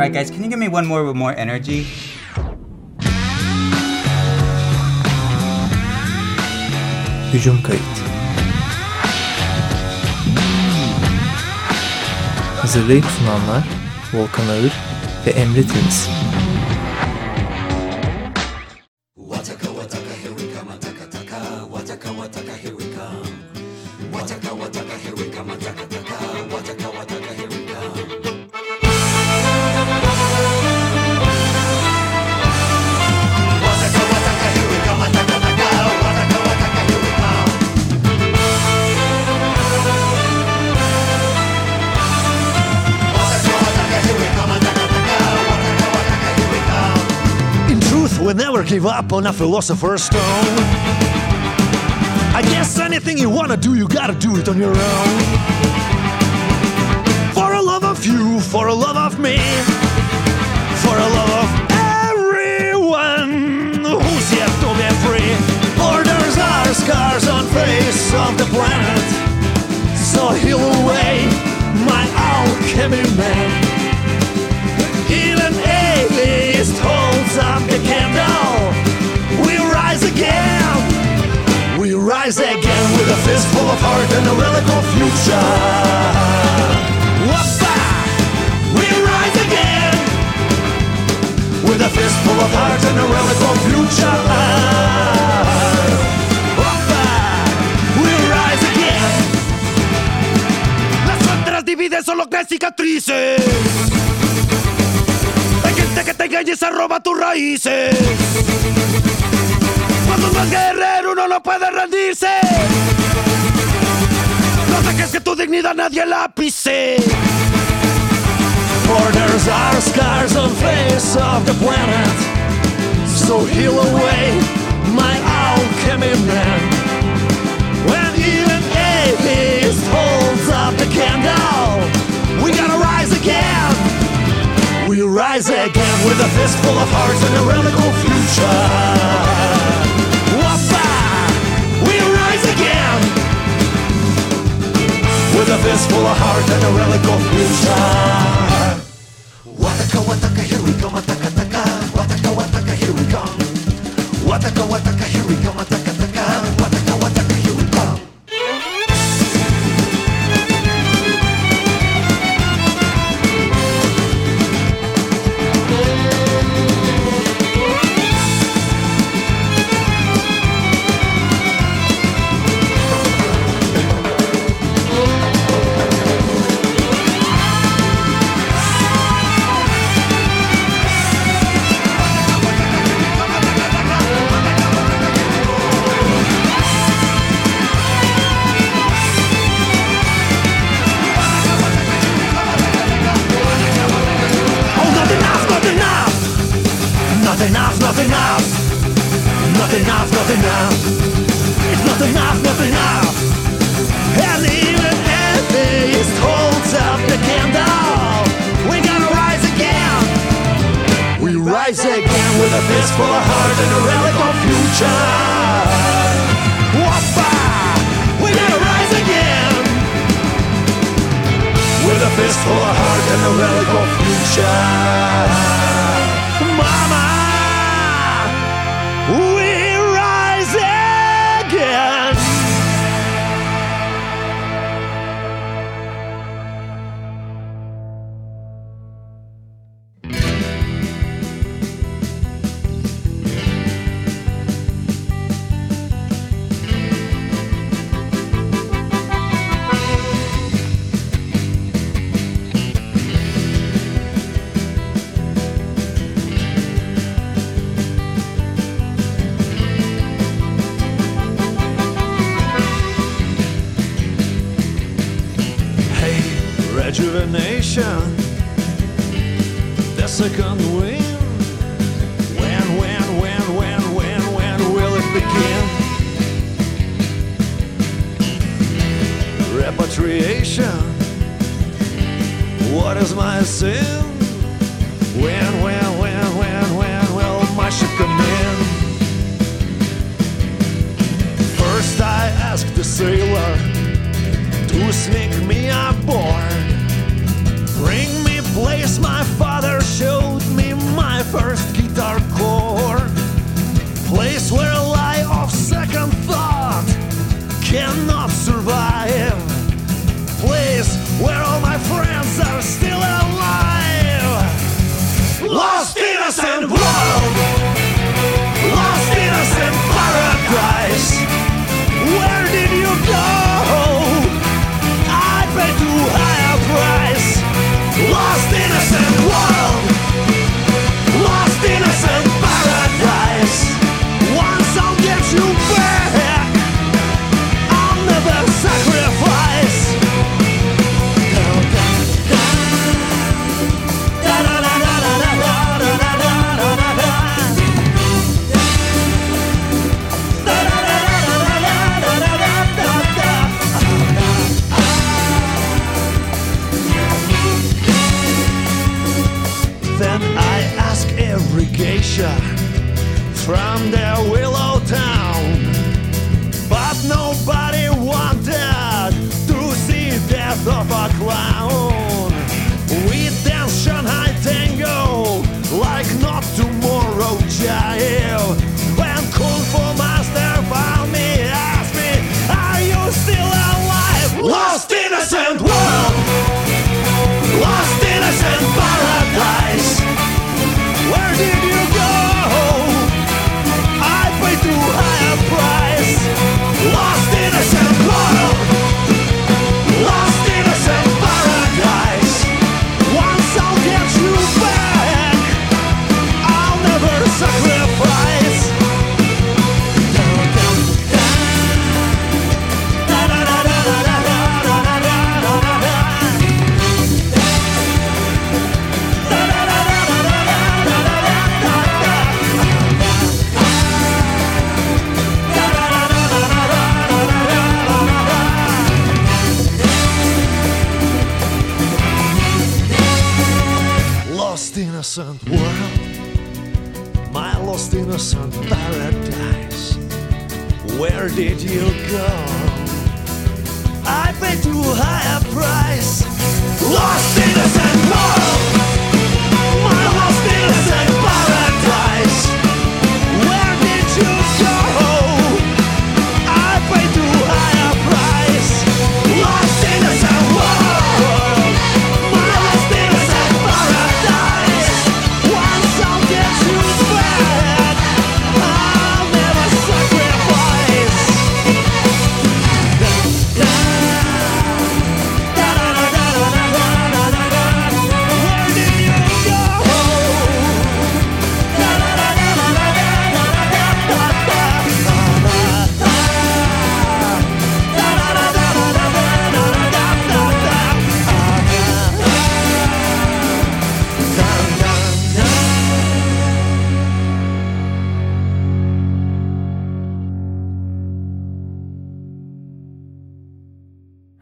Alright, guys, can you give me one more with more energy? Hücum. Hazırlayıp sunanlar Volkan Ağır ve Emre Temiz. Give up on a philosopher's stone. I guess anything you wanna do, you gotta do it on your own. For a love of you, for a love of me, for a love of everyone who's yet to be free. Borders are scars on face of the planet. So heal away, my alchemy man. Even atheist holds up the candle. Rise again with a fistful of heart and a of future. Whoppa! We rise again with a fistful of heart and a relic of future. Whoppa! We rise again. Las fronteras dividen, solo crean cicatrices. Hay gente que te engaña se roba tus raíces. Cuando uno es guerrero, uno no puede rendirse. No dejes que tu dignidad nadie la pise. Borders are scars on face of the planet. So heal away, my alchemy man. When even atheist holds up the candle, we gotta rise again. We rise again with a fistful of hearts and a radical future. With a fistful of heart and a relic of future. Wataka wataka, here we come, wataka taka. Wataka wataka, here we come. Wataka wataka, here we come, wataka It's not enough, not. And even holds up the candle. We gotta rise again. We rise again with a of heart and a relic of future. Whoppa! We gotta rise again with a fistful of heart and a relic of future.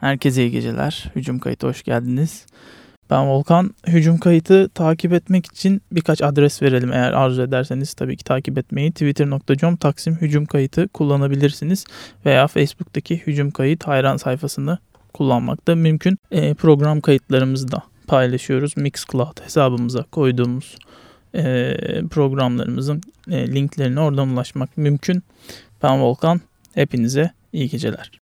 Herkese iyi geceler. Hücum kayıtı hoş geldiniz. Ben Volkan. Hücum kayıtı takip etmek için birkaç adres verelim eğer arzu ederseniz. Tabii ki takip etmeyi twitter.com taksim hücum kayıtı kullanabilirsiniz. Veya Facebook'taki hücum kayıt hayran sayfasını kullanmak da mümkün. E, program kayıtlarımızı da paylaşıyoruz. Mixcloud hesabımıza koyduğumuz e, programlarımızın e, linklerine oradan ulaşmak mümkün. Ben Volkan. Hepinize iyi geceler.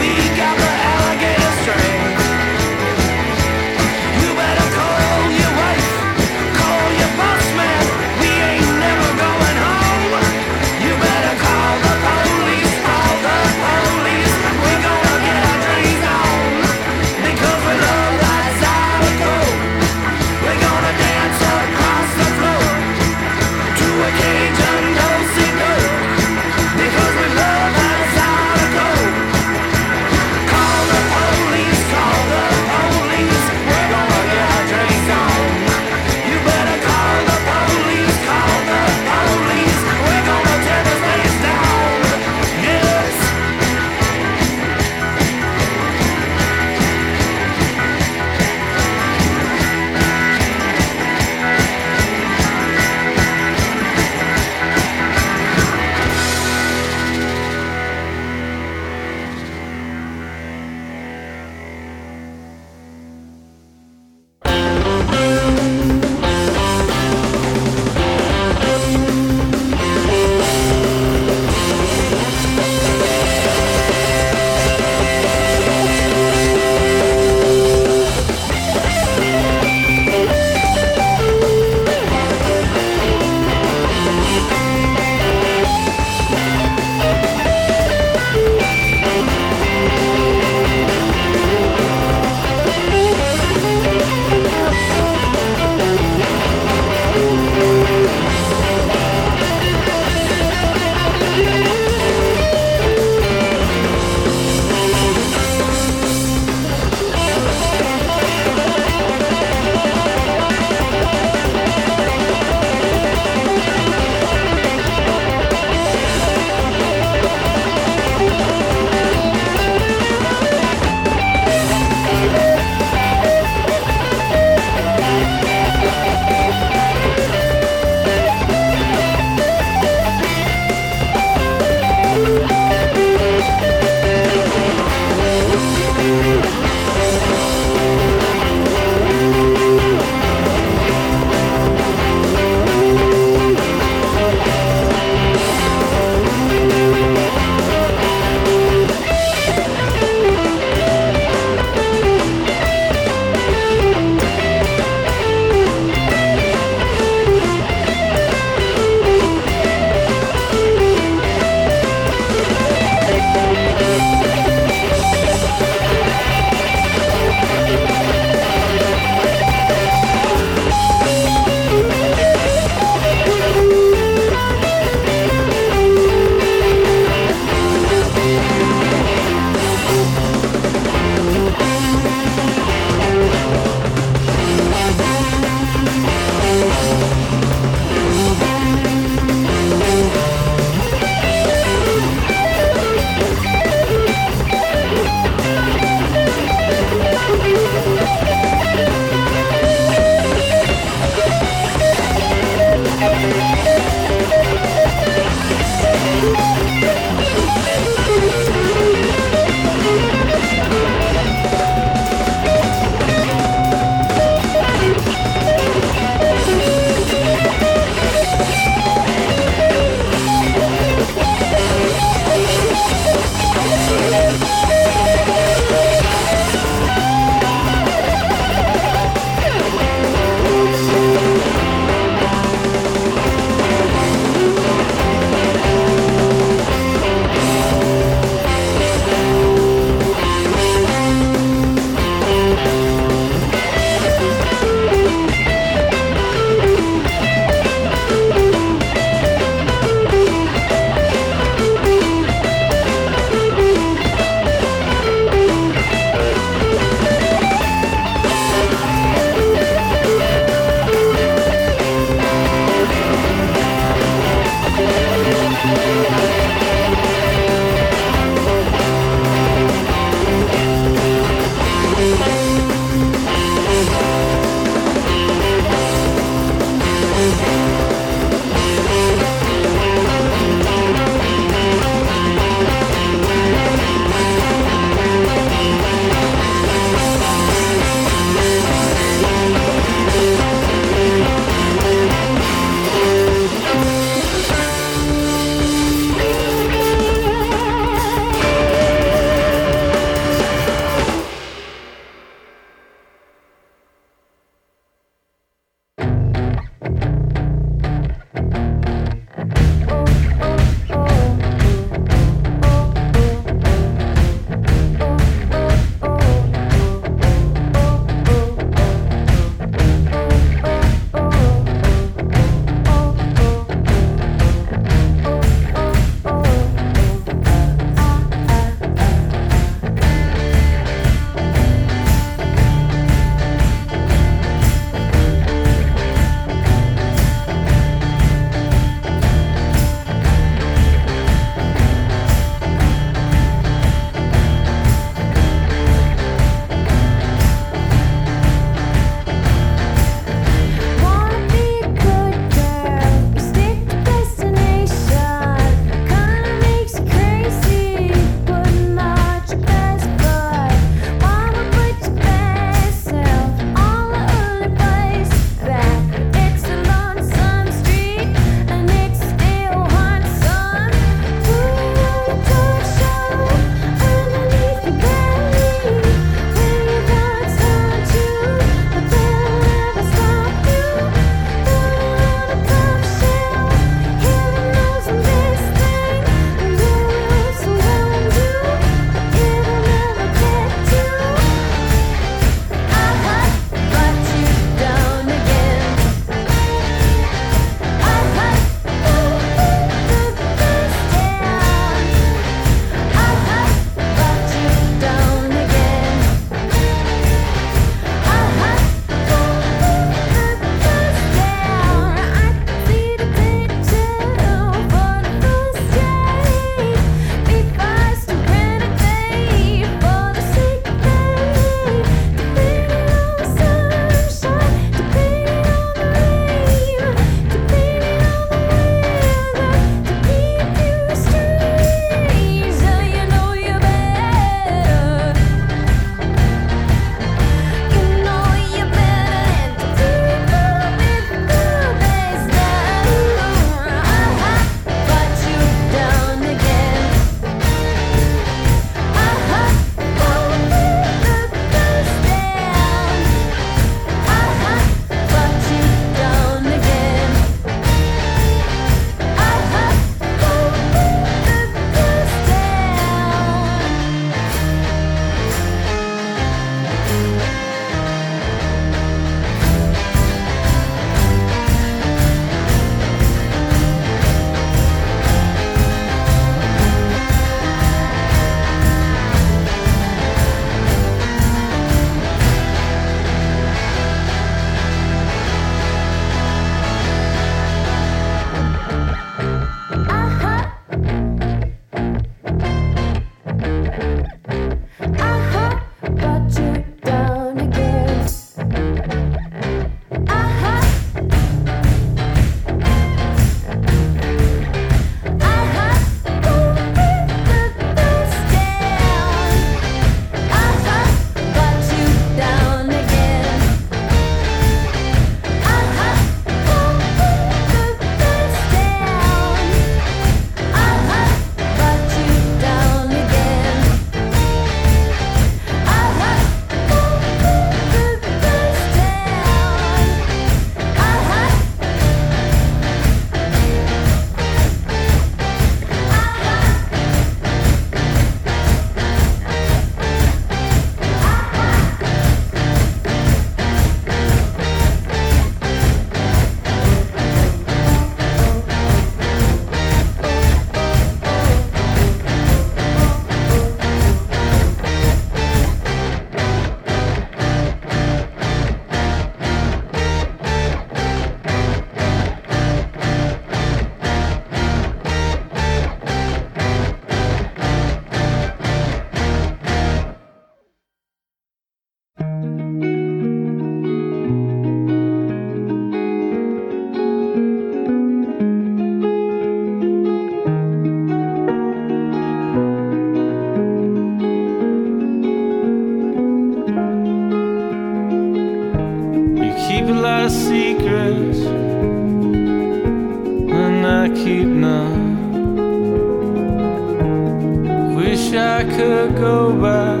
Could go back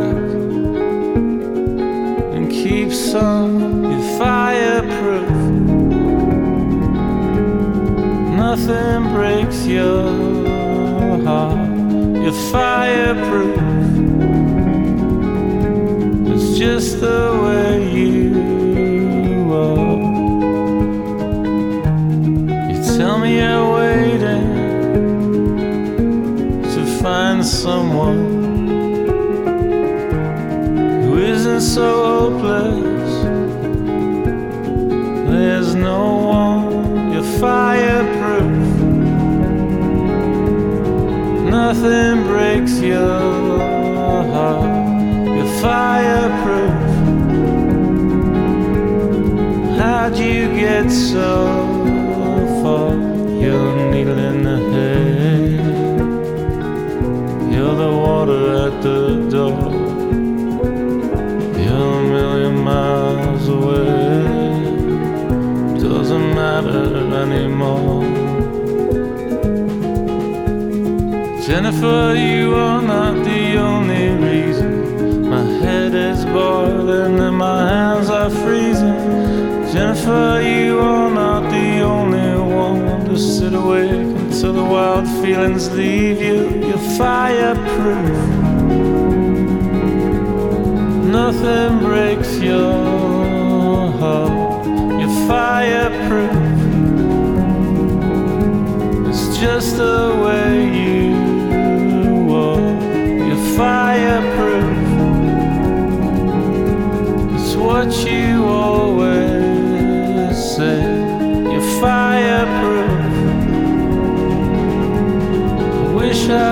and keep some. You're fireproof. Nothing breaks your heart. You're fireproof. It's just the way you so hopeless. There's no one, you're fireproof. Nothing breaks your heart. You're fireproof. How'd you get so far? You're needle in the head. You're the water at the door. Matter anymore. Jennifer, you are not the only reason. My head is boiling and my hands are freezing. Jennifer, you are not the only one to sit awake until the wild feelings leave you. You're fireproof. Nothing breaks your heart. You're fireproof. Just the way you are. You're fireproof. It's what you always say. You're fireproof. I wish I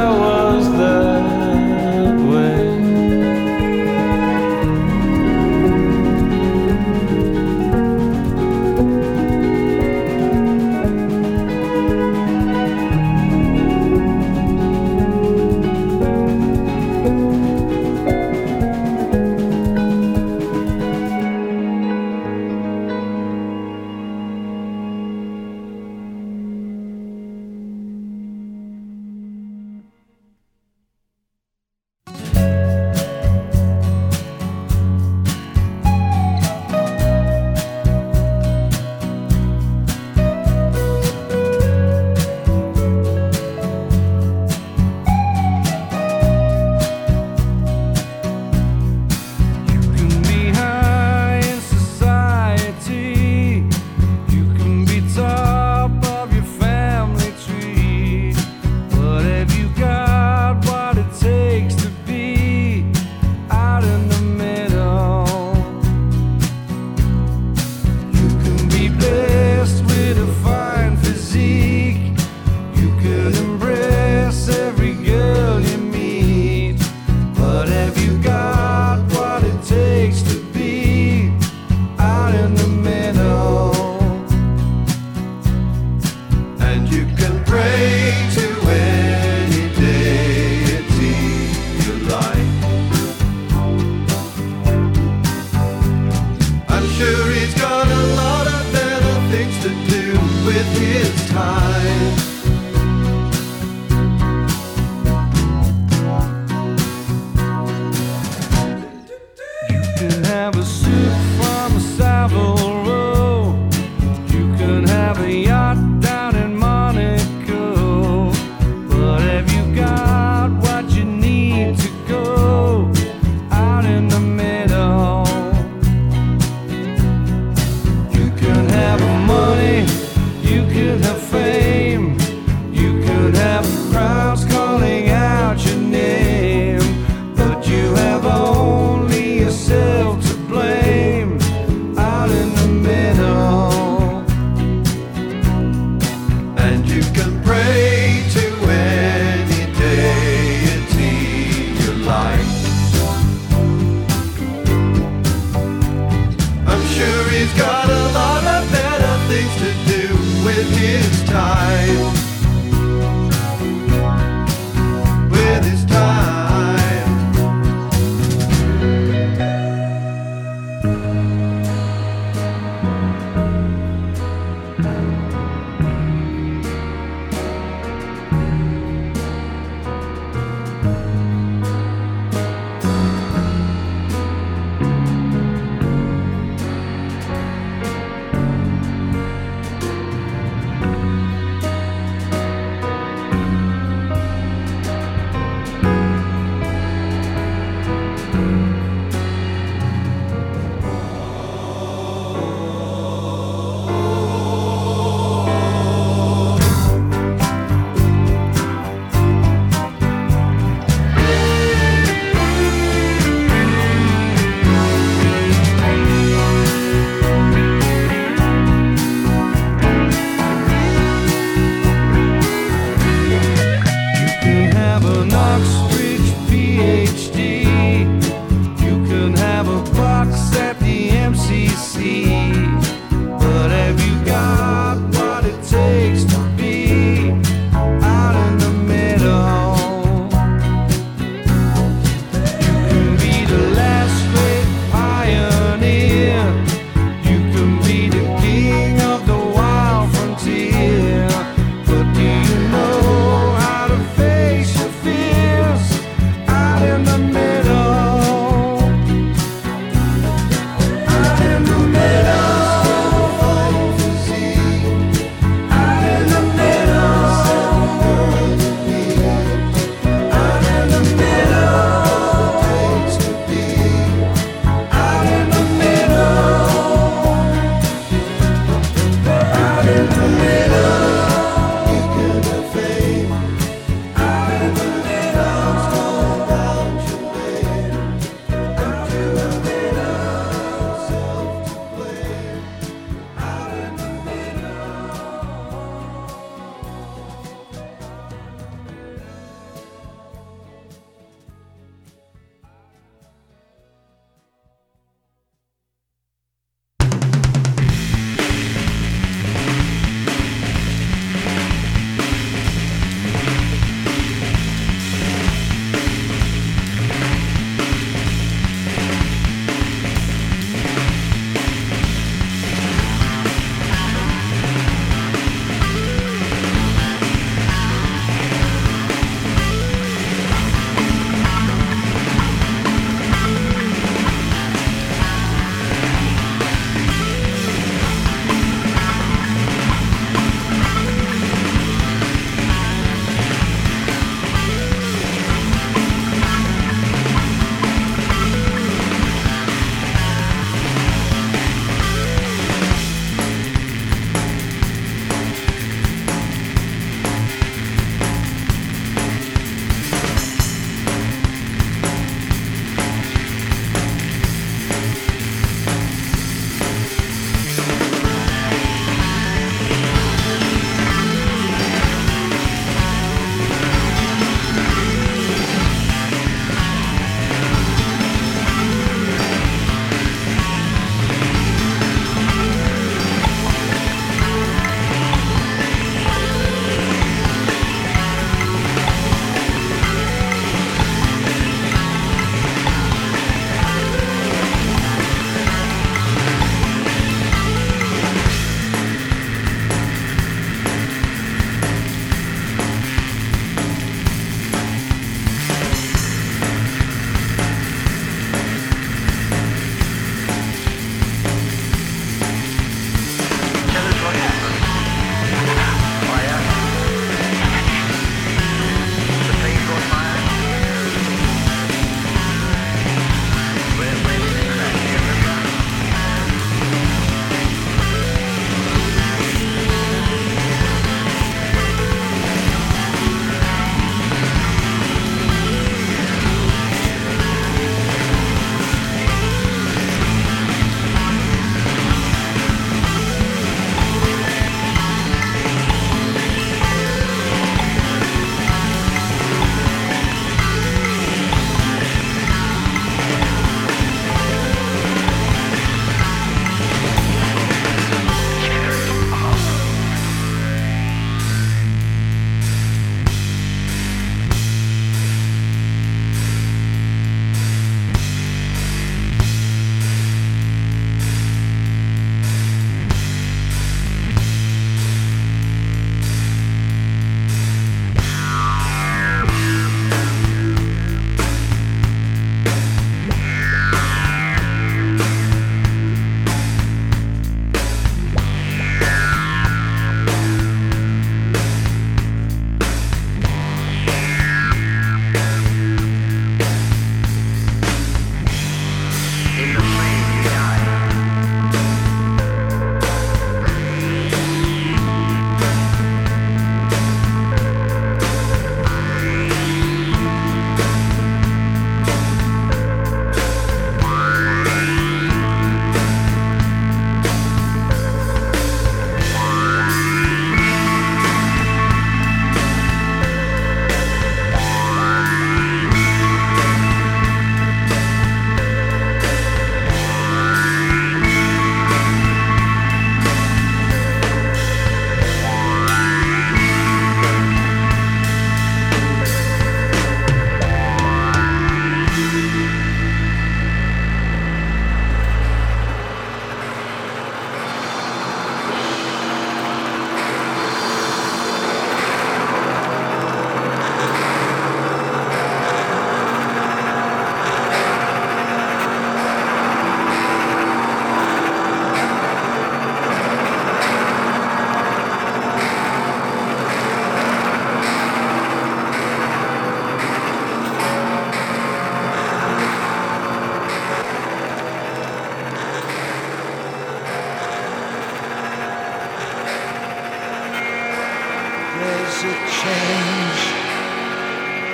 it change,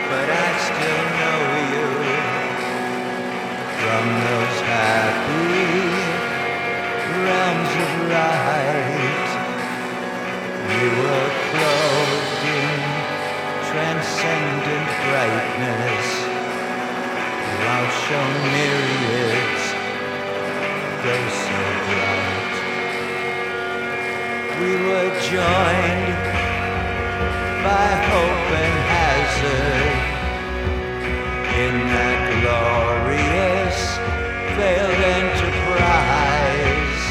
but I still know you from those happy realms of light. You were clothed in transcendent brightness. Thou show myriads, though so bright. We were joined by hope and hazard in that glorious failed enterprise.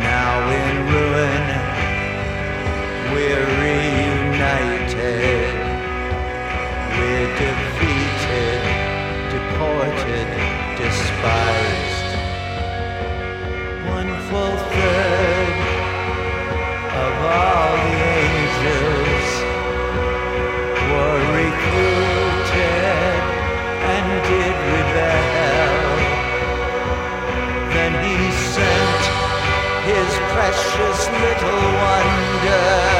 Now in ruin, we're reunited. We're defeated, deported, despised. Precious little wonder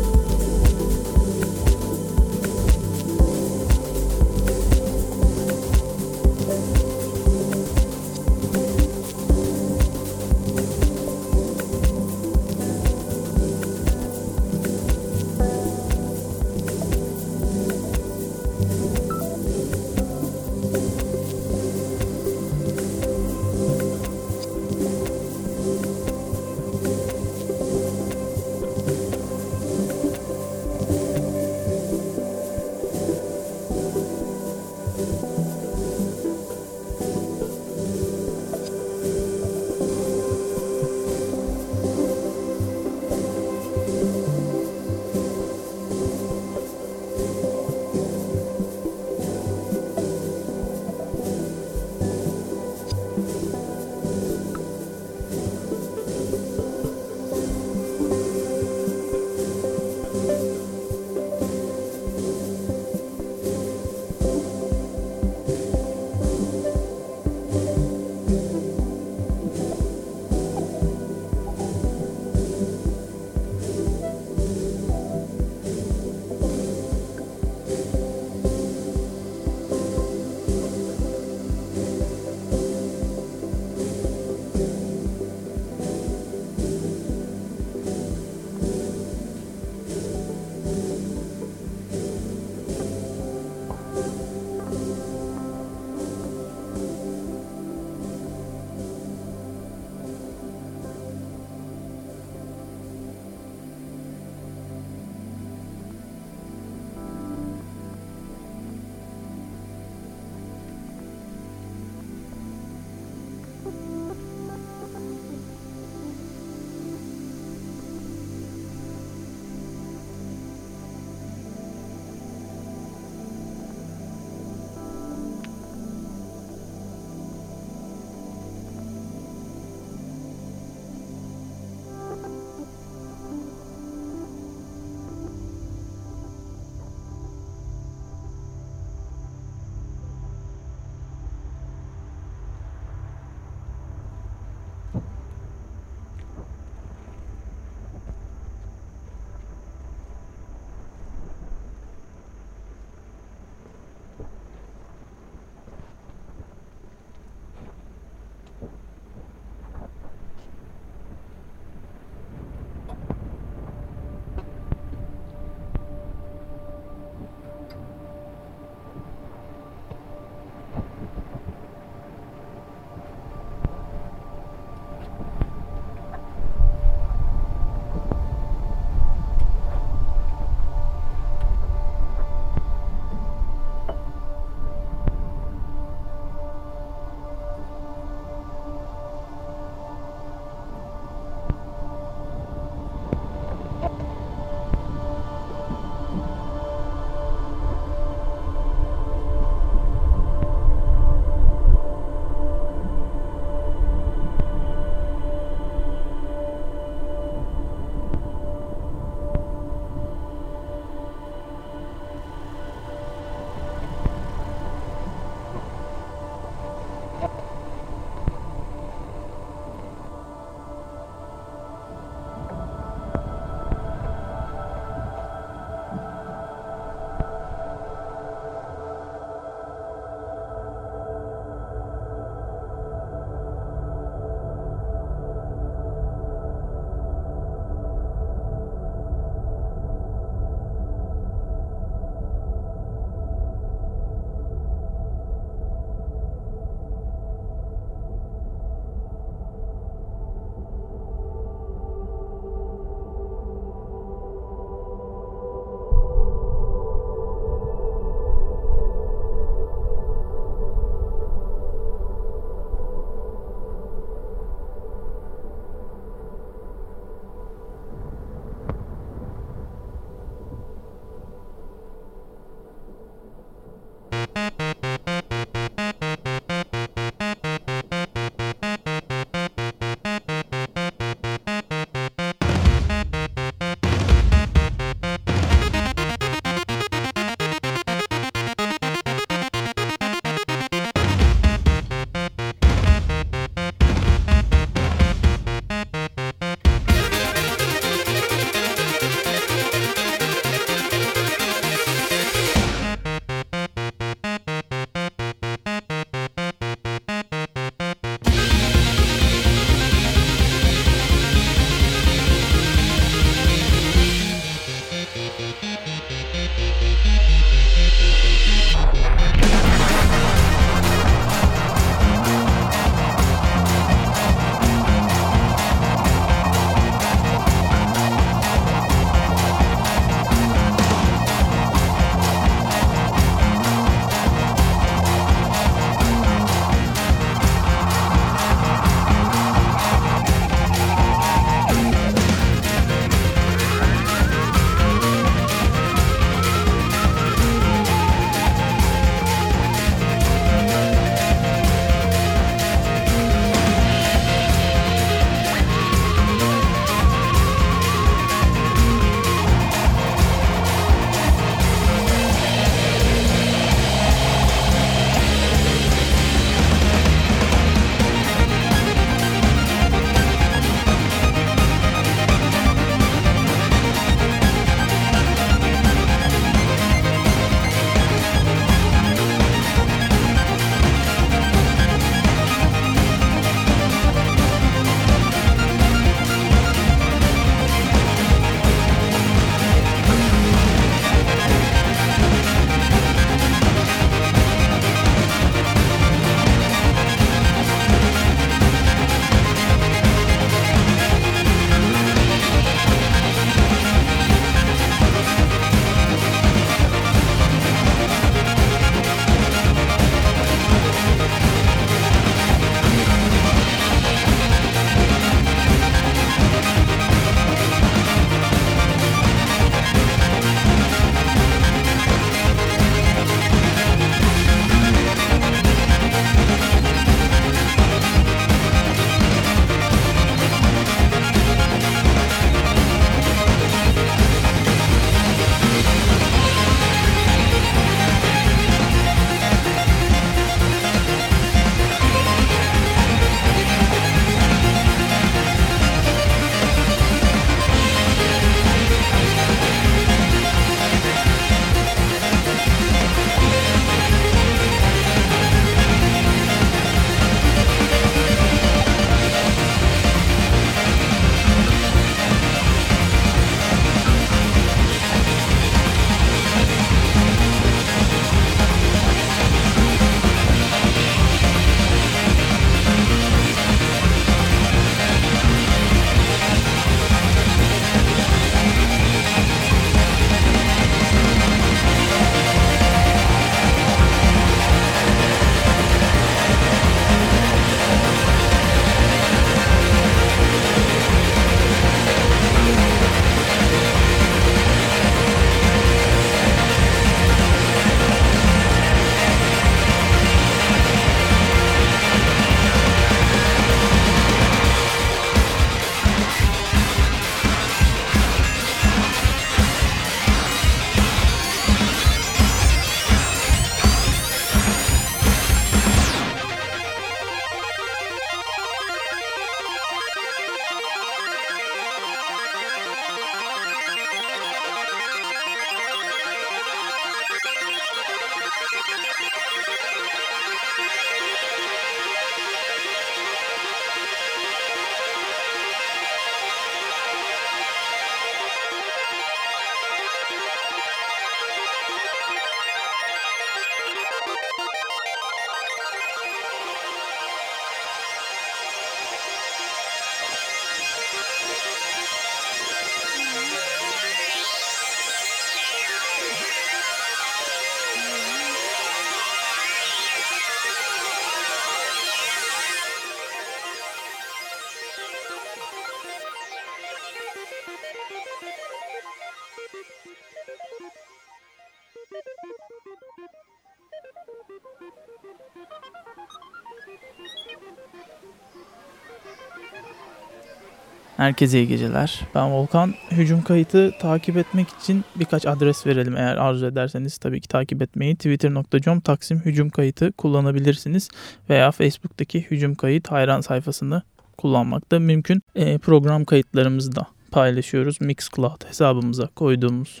Herkese iyi geceler. Ben Volkan. Hücum kayıtı takip etmek için birkaç adres verelim eğer arzu ederseniz. Tabii ki takip etmeyi twitter.com taksim hücum kayıtı kullanabilirsiniz. Veya Facebook'taki hücum kayıt hayran sayfasını kullanmak da mümkün. E, program kayıtlarımızı da paylaşıyoruz. Mixcloud hesabımıza koyduğumuz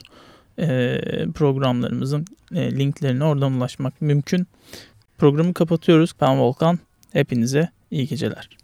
e, programlarımızın e, linklerine oradan ulaşmak mümkün. Programı kapatıyoruz. Ben Volkan. Hepinize iyi geceler.